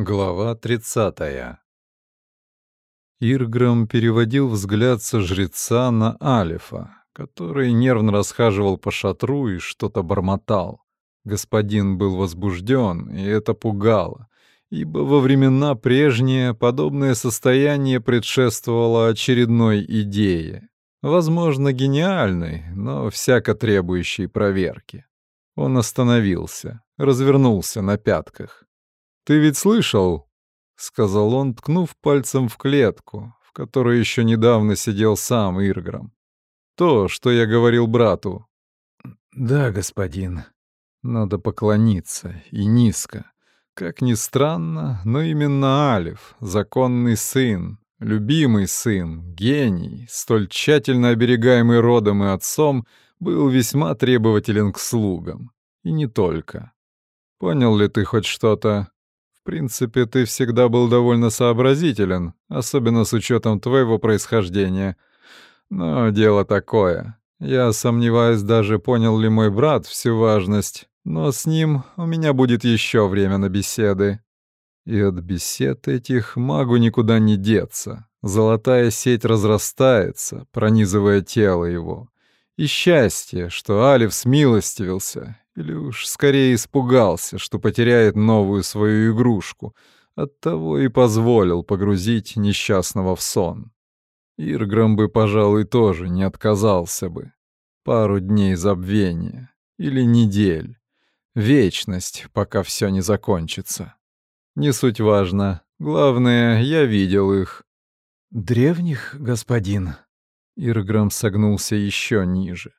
Глава 30. Ирграм переводил взгляд со жреца на Алифа, который нервно расхаживал по шатру и что-то бормотал. Господин был возбужден, и это пугало, ибо во времена прежние подобное состояние предшествовало очередной идее, возможно, гениальной, но всяко требующей проверки. Он остановился, развернулся на пятках. «Ты ведь слышал?» — сказал он, ткнув пальцем в клетку, в которой еще недавно сидел сам Ирграм. «То, что я говорил брату». «Да, господин». Надо поклониться, и низко. Как ни странно, но именно Алиф, законный сын, любимый сын, гений, столь тщательно оберегаемый родом и отцом, был весьма требователен к слугам. И не только. Понял ли ты хоть что-то? Принципе, ты всегда был довольно сообразителен, особенно с учетом твоего происхождения. Но дело такое. Я сомневаюсь даже, понял ли мой брат всю важность, но с ним у меня будет еще время на беседы. И от бесед этих магу никуда не деться. Золотая сеть разрастается, пронизывая тело его. И счастье, что Алиф смилостивился или уж скорее испугался, что потеряет новую свою игрушку, оттого и позволил погрузить несчастного в сон. Ирграм бы, пожалуй, тоже не отказался бы. Пару дней забвения или недель. Вечность, пока все не закончится. Не суть важно. Главное, я видел их. «Древних, господин?» Ирграм согнулся еще ниже.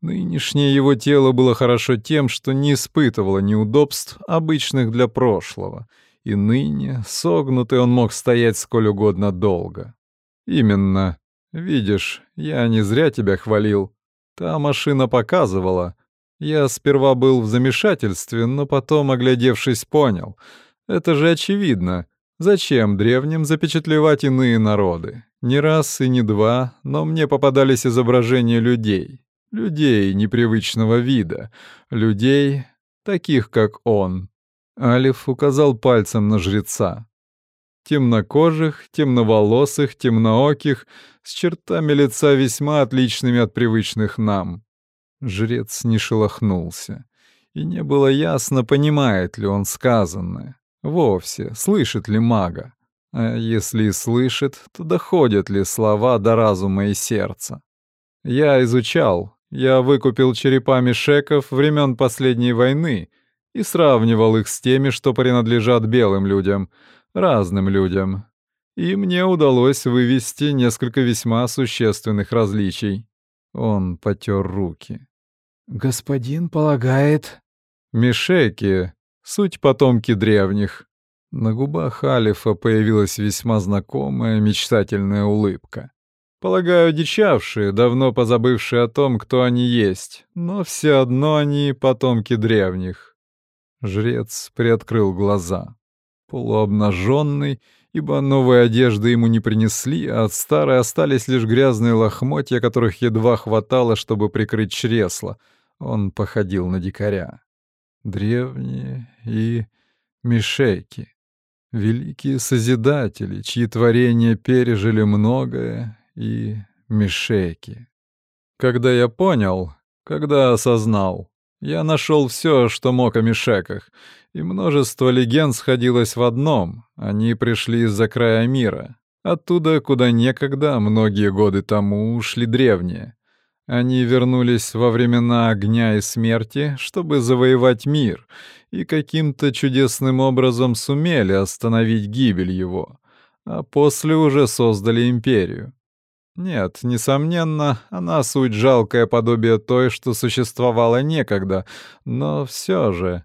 Нынешнее его тело было хорошо тем, что не испытывало неудобств, обычных для прошлого, и ныне, согнутый, он мог стоять сколь угодно долго. «Именно. Видишь, я не зря тебя хвалил. Та машина показывала. Я сперва был в замешательстве, но потом, оглядевшись, понял. Это же очевидно. Зачем древним запечатлевать иные народы? Не раз и не два, но мне попадались изображения людей, Людей непривычного вида. Людей, таких как он. Алиф указал пальцем на жреца. Темнокожих, темноволосых, темнооких, с чертами лица весьма отличными от привычных нам. Жрец не шелохнулся. И не было ясно, понимает ли он сказанное. Вовсе, слышит ли мага. А если и слышит, то доходят ли слова до разума и сердца. Я изучал, я выкупил черепа мишеков времен последней войны и сравнивал их с теми, что принадлежат белым людям, разным людям. И мне удалось вывести несколько весьма существенных различий. Он потер руки. «Господин полагает...» «Мишеки — суть потомки древних». На губах Алифа появилась весьма знакомая мечтательная улыбка. Полагаю, дичавшие, давно позабывшие о том, кто они есть, но все одно они потомки древних. Жрец приоткрыл глаза. Полуобнаженный, ибо новые одежды ему не принесли, а от старой остались лишь грязные лохмотья, которых едва хватало, чтобы прикрыть чресло. Он походил на дикаря. Древние и мишеки. Великие созидатели, чьи творения пережили многое и Мишеки. Когда я понял, когда осознал, я нашел все, что мог о Мишеках, и множество легенд сходилось в одном. Они пришли из-за края мира, оттуда, куда некогда, многие годы тому, ушли древние. Они вернулись во времена огня и смерти, чтобы завоевать мир, и каким-то чудесным образом сумели остановить гибель его, а после уже создали империю. Нет, несомненно, она суть жалкое подобие той, что существовало некогда, но все же,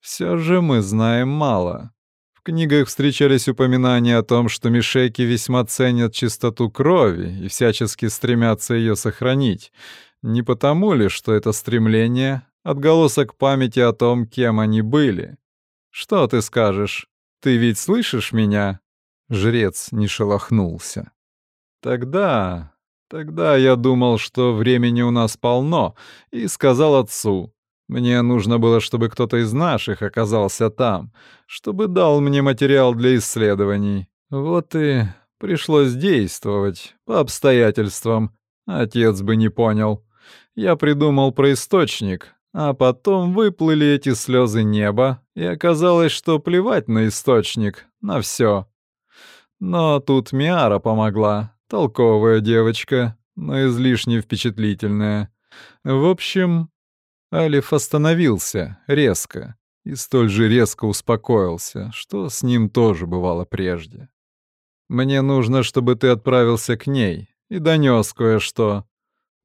все же мы знаем мало. В книгах встречались упоминания о том, что мишеки весьма ценят чистоту крови и всячески стремятся ее сохранить. Не потому ли, что это стремление — отголосок памяти о том, кем они были? Что ты скажешь? Ты ведь слышишь меня?» Жрец не шелохнулся. Тогда... Тогда я думал, что времени у нас полно, и сказал отцу, Мне нужно было, чтобы кто-то из наших оказался там, чтобы дал мне материал для исследований. Вот и пришлось действовать по обстоятельствам. Отец бы не понял. Я придумал про источник, а потом выплыли эти слезы неба, и оказалось, что плевать на источник, на все. Но тут Миара помогла, толковая девочка, но излишне впечатлительная. В общем, Алиф остановился резко и столь же резко успокоился, что с ним тоже бывало прежде. «Мне нужно, чтобы ты отправился к ней и донес кое-что.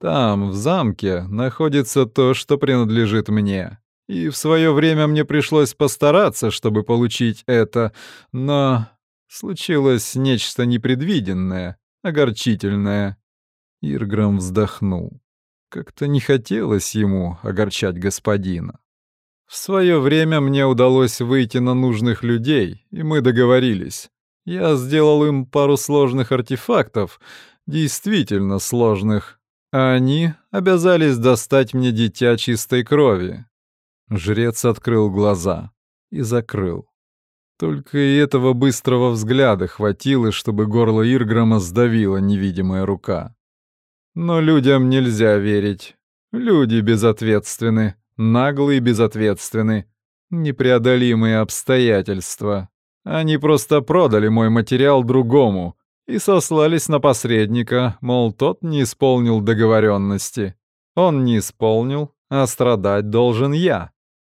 Там, в замке, находится то, что принадлежит мне. И в свое время мне пришлось постараться, чтобы получить это, но случилось нечто непредвиденное, огорчительное». Ирграм вздохнул. Как-то не хотелось ему огорчать господина. В свое время мне удалось выйти на нужных людей, и мы договорились. Я сделал им пару сложных артефактов, действительно сложных, они обязались достать мне дитя чистой крови. Жрец открыл глаза и закрыл. Только и этого быстрого взгляда хватило, чтобы горло Ирграма сдавила невидимая рука. Но людям нельзя верить. Люди безответственны, наглые безответственны, непреодолимые обстоятельства. Они просто продали мой материал другому и сослались на посредника, мол, тот не исполнил договоренности. Он не исполнил, а страдать должен я.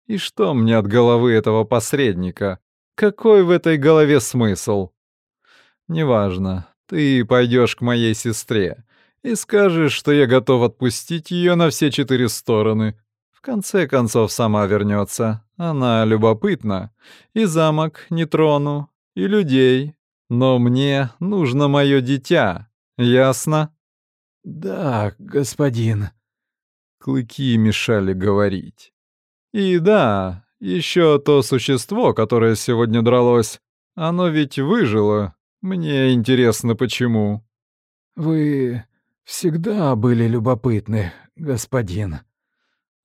И что мне от головы этого посредника? Какой в этой голове смысл? Неважно, ты пойдешь к моей сестре и скажешь, что я готов отпустить ее на все четыре стороны. В конце концов, сама вернется. Она любопытна. И замок не трону, и людей. Но мне нужно мое дитя. Ясно? Да, господин. Клыки мешали говорить. И да, еще то существо, которое сегодня дралось, оно ведь выжило. Мне интересно, почему. Вы всегда были любопытны, господин».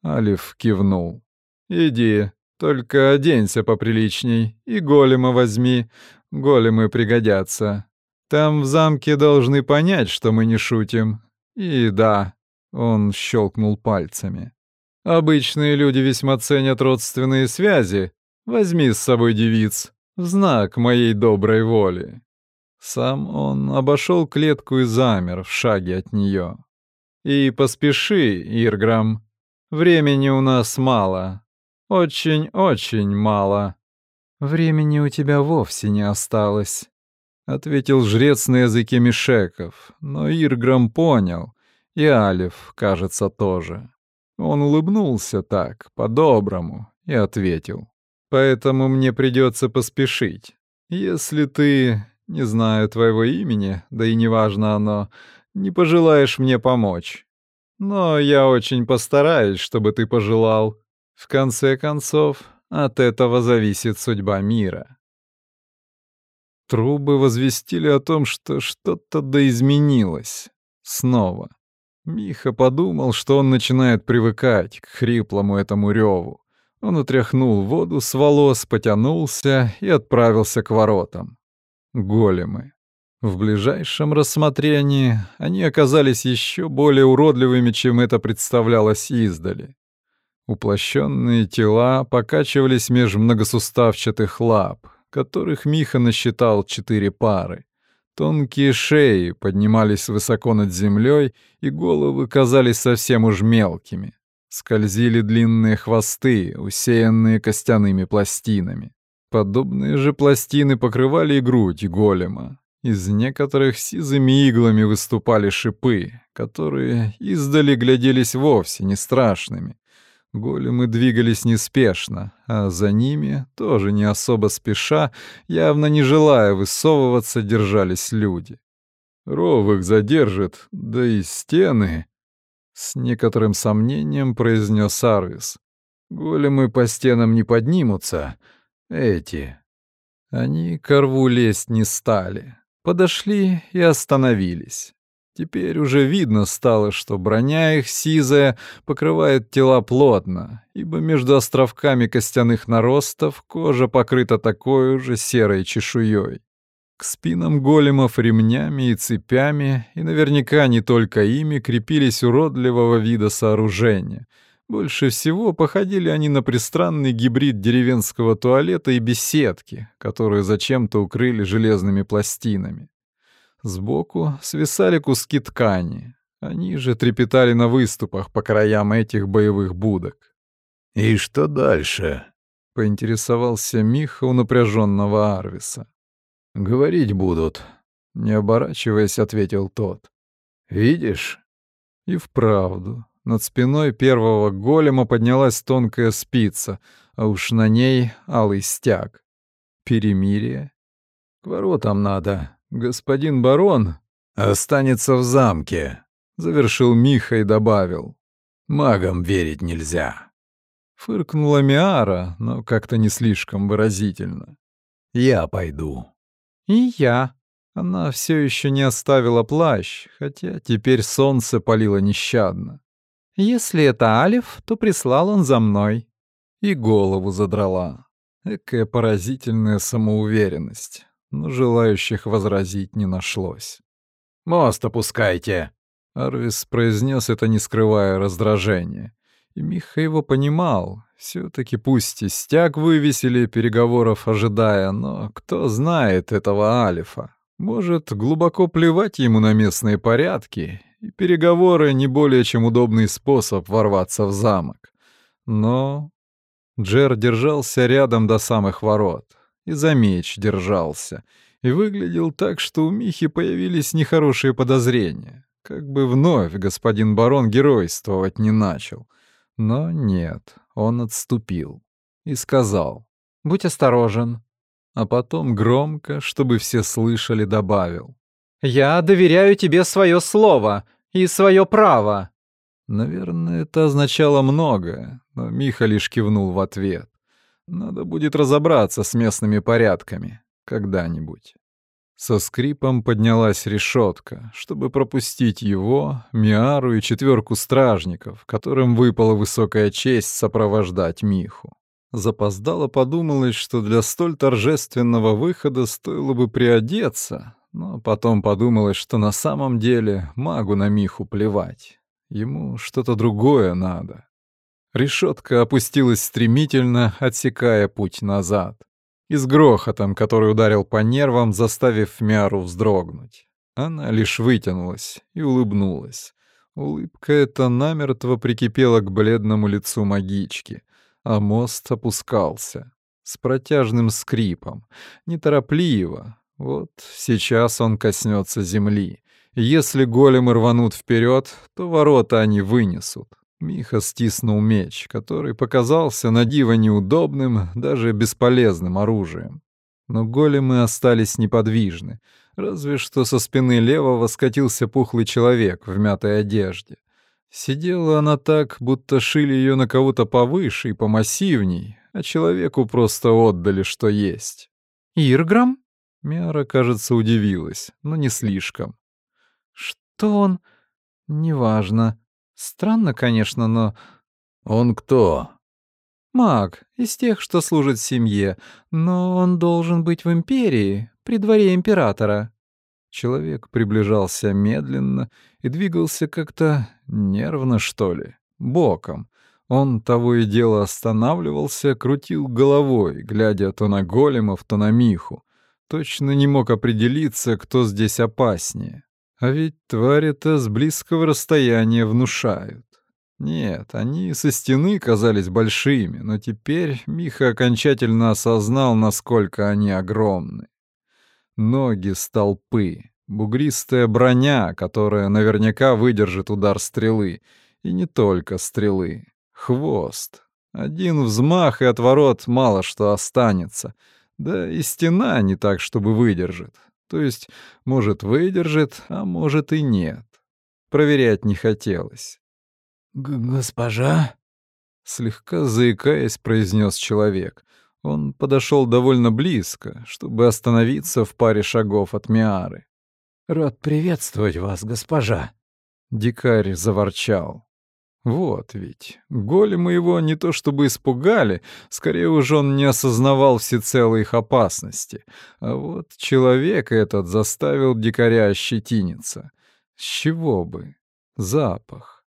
Алиф кивнул. «Иди, только оденься поприличней и голема возьми. Големы пригодятся. Там в замке должны понять, что мы не шутим. И да, он щелкнул пальцами. Обычные люди весьма ценят родственные связи. Возьми с собой девиц в знак моей доброй воли. Сам он обошел клетку и замер в шаге от нее. «И поспеши, Ирграм. Времени у нас мало. Очень-очень мало. Времени у тебя вовсе не осталось», — ответил жрец на языке Мишеков, но Ирграм понял, и Алиф, кажется, тоже. Он улыбнулся так, по-доброму, и ответил. «Поэтому мне придется поспешить. Если ты не знаю твоего имени, да и неважно оно, не пожелаешь мне помочь. Но я очень постараюсь, чтобы ты пожелал. В конце концов, от этого зависит судьба мира. Трубы возвестили о том, что что-то доизменилось. Снова. Миха подумал, что он начинает привыкать к хриплому этому реву. Он отряхнул воду с волос, потянулся и отправился к воротам големы. В ближайшем рассмотрении они оказались еще более уродливыми, чем это представлялось издали. Уплощенные тела покачивались меж многосуставчатых лап, которых Миха насчитал четыре пары. Тонкие шеи поднимались высоко над землей, и головы казались совсем уж мелкими. Скользили длинные хвосты, усеянные костяными пластинами. Подобные же пластины покрывали и грудь голема. Из некоторых сизыми иглами выступали шипы, которые издали гляделись вовсе не страшными. Големы двигались неспешно, а за ними, тоже не особо спеша, явно не желая высовываться, держались люди. «Ров их задержит, да и стены...» С некоторым сомнением произнес Арвис. «Големы по стенам не поднимутся, эти. Они к рву лезть не стали. Подошли и остановились. Теперь уже видно стало, что броня их сизая покрывает тела плотно, ибо между островками костяных наростов кожа покрыта такой же серой чешуей. К спинам големов ремнями и цепями, и наверняка не только ими, крепились уродливого вида сооружения. Больше всего походили они на пристранный гибрид деревенского туалета и беседки, которые зачем-то укрыли железными пластинами. Сбоку свисали куски ткани. Они же трепетали на выступах по краям этих боевых будок. «И что дальше?» — поинтересовался Миха у напряженного Арвиса. «Говорить будут», — не оборачиваясь, ответил тот. «Видишь?» И вправду, над спиной первого голема поднялась тонкая спица, а уж на ней алый стяг. Перемирие? К воротам надо, «Господин барон останется в замке», — завершил Миха и добавил. «Магам верить нельзя». Фыркнула Миара, но как-то не слишком выразительно. «Я пойду». «И я». Она все еще не оставила плащ, хотя теперь солнце палило нещадно. «Если это Алиф, то прислал он за мной». И голову задрала. Экая поразительная самоуверенность но желающих возразить не нашлось. «Мост опускайте!» Арвис произнес это, не скрывая раздражения. И Миха его понимал. все таки пусть и стяг вывесили, переговоров ожидая, но кто знает этого Алифа? Может, глубоко плевать ему на местные порядки, и переговоры — не более чем удобный способ ворваться в замок. Но Джер держался рядом до самых ворот и за меч держался, и выглядел так, что у Михи появились нехорошие подозрения, как бы вновь господин барон геройствовать не начал. Но нет, он отступил и сказал «Будь осторожен», а потом громко, чтобы все слышали, добавил «Я доверяю тебе свое слово и свое право». Наверное, это означало многое, но Миха лишь кивнул в ответ. Надо будет разобраться с местными порядками когда-нибудь. Со скрипом поднялась решетка, чтобы пропустить его, Миару и четверку стражников, которым выпала высокая честь сопровождать Миху. Запоздало подумалось, что для столь торжественного выхода стоило бы приодеться, но потом подумалось, что на самом деле магу на Миху плевать. Ему что-то другое надо. Решетка опустилась стремительно, отсекая путь назад. И с грохотом, который ударил по нервам, заставив Мяру вздрогнуть. Она лишь вытянулась и улыбнулась. Улыбка эта намертво прикипела к бледному лицу магички, а мост опускался с протяжным скрипом, неторопливо. Вот сейчас он коснется земли. Если големы рванут вперед, то ворота они вынесут. Миха стиснул меч, который показался на диво неудобным, даже бесполезным оружием. Но големы остались неподвижны, разве что со спины левого скатился пухлый человек в мятой одежде. Сидела она так, будто шили ее на кого-то повыше и помассивней, а человеку просто отдали, что есть. «Ирграм?» Мяра, кажется, удивилась, но не слишком. «Что он?» «Неважно», Странно, конечно, но... Он кто? Маг, из тех, что служит семье, но он должен быть в империи, при дворе императора. Человек приближался медленно и двигался как-то нервно, что ли, боком. Он того и дело останавливался, крутил головой, глядя то на големов, то на Миху. Точно не мог определиться, кто здесь опаснее. А ведь твари-то с близкого расстояния внушают. Нет, они со стены казались большими, но теперь Миха окончательно осознал, насколько они огромны. Ноги столпы, бугристая броня, которая наверняка выдержит удар стрелы, и не только стрелы, хвост. Один взмах и от ворот мало что останется, да и стена не так, чтобы выдержит. То есть, может, выдержит, а может и нет. Проверять не хотелось. «Госпожа?» Слегка заикаясь, произнес человек. Он подошел довольно близко, чтобы остановиться в паре шагов от Миары. Рад приветствовать вас, госпожа. Дикарь заворчал. Вот ведь, големы его не то чтобы испугали, скорее уже он не осознавал всецелой их опасности. А вот человек этот заставил дикаря ощетиниться. С чего бы? Запах.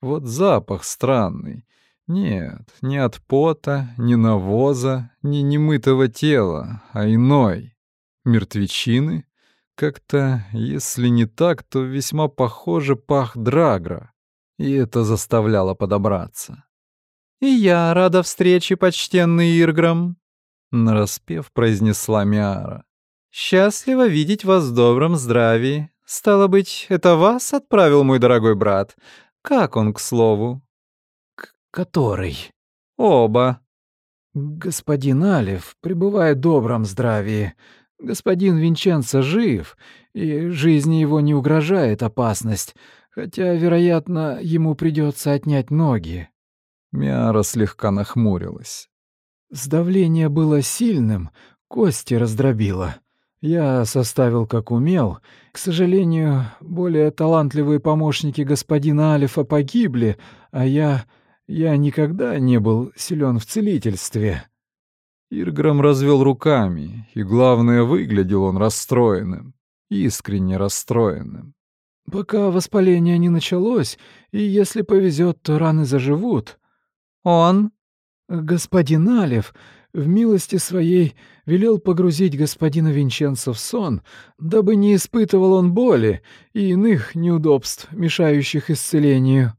Вот запах странный. Нет, не от пота, не навоза, не немытого тела, а иной. Мертвечины? Как-то, если не так, то весьма похоже пах Драгра и это заставляло подобраться. «И я рада встрече, почтенный Ирграм», — нараспев произнесла Миара. «Счастливо видеть вас в добром здравии. Стало быть, это вас отправил мой дорогой брат. Как он, к слову?» К «Который?» «Оба». «Господин Алев пребывает в добром здравии. Господин Винченцо жив, и жизни его не угрожает опасность. Хотя, вероятно, ему придется отнять ноги. Миара слегка нахмурилась. Сдавление было сильным, кости раздробило. Я составил как умел. К сожалению, более талантливые помощники господина Алифа погибли, а я... я никогда не был силен в целительстве. Ирграм развел руками, и, главное, выглядел он расстроенным, искренне расстроенным. Пока воспаление не началось, и если повезет, то раны заживут. Он, господин Алев, в милости своей велел погрузить господина Винченцо в сон, дабы не испытывал он боли и иных неудобств, мешающих исцелению.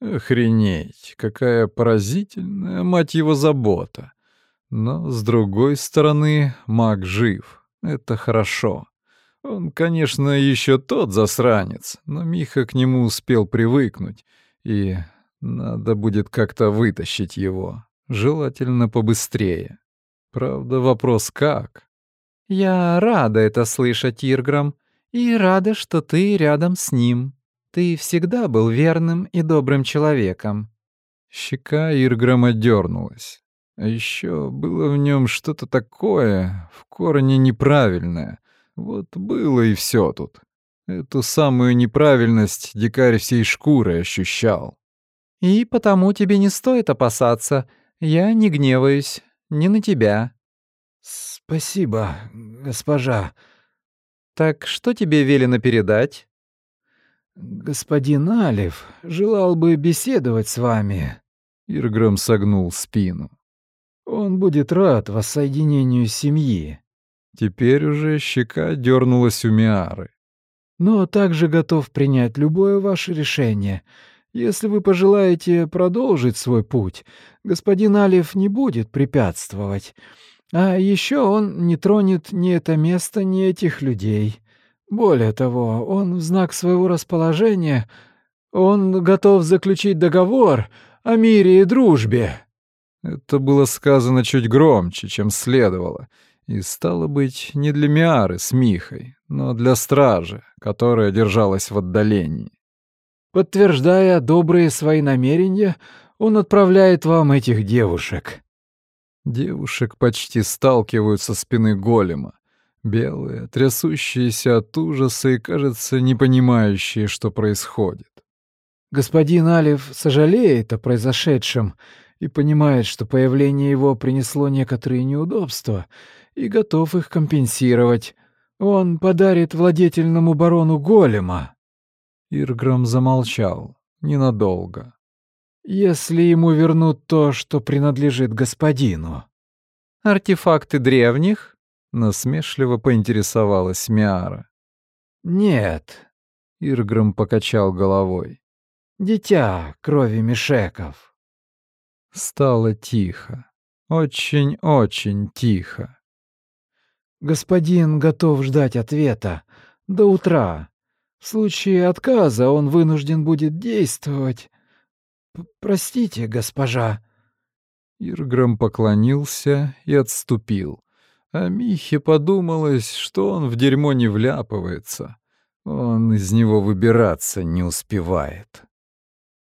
Охренеть, какая поразительная, мать его, забота. Но, с другой стороны, маг жив. Это хорошо. Он, конечно, еще тот засранец, но Миха к нему успел привыкнуть, и надо будет как-то вытащить его, желательно побыстрее. Правда, вопрос как? «Я рада это слышать, Ирграм, и рада, что ты рядом с ним. Ты всегда был верным и добрым человеком». Щека Ирграма дернулась. А еще было в нем что-то такое, в корне неправильное — вот было и все тут. Эту самую неправильность дикарь всей шкурой ощущал. «И потому тебе не стоит опасаться. Я не гневаюсь. Не на тебя». «Спасибо, госпожа». «Так что тебе велено передать?» «Господин Алев желал бы беседовать с вами». Ирграм согнул спину. «Он будет рад воссоединению семьи». Теперь уже щека дернулась у Миары. «Но также готов принять любое ваше решение. Если вы пожелаете продолжить свой путь, господин Алиф не будет препятствовать. А еще он не тронет ни это место, ни этих людей. Более того, он в знак своего расположения, он готов заключить договор о мире и дружбе». Это было сказано чуть громче, чем следовало — и стало быть, не для Миары с Михой, но для стражи, которая держалась в отдалении. Подтверждая добрые свои намерения, он отправляет вам этих девушек. Девушек почти сталкивают со спины голема. Белые, трясущиеся от ужаса и, кажется, не понимающие, что происходит. Господин Алиф сожалеет о произошедшем и понимает, что появление его принесло некоторые неудобства — и готов их компенсировать. Он подарит владетельному барону голема». Ирграм замолчал ненадолго. «Если ему вернут то, что принадлежит господину». «Артефакты древних?» — насмешливо поинтересовалась Миара. «Нет», — Ирграм покачал головой. «Дитя крови мешеков». Стало тихо. Очень-очень тихо. Господин готов ждать ответа. До утра. В случае отказа он вынужден будет действовать. П Простите, госпожа. Ирграм поклонился и отступил. А Михе подумалось, что он в дерьмо не вляпывается. Он из него выбираться не успевает.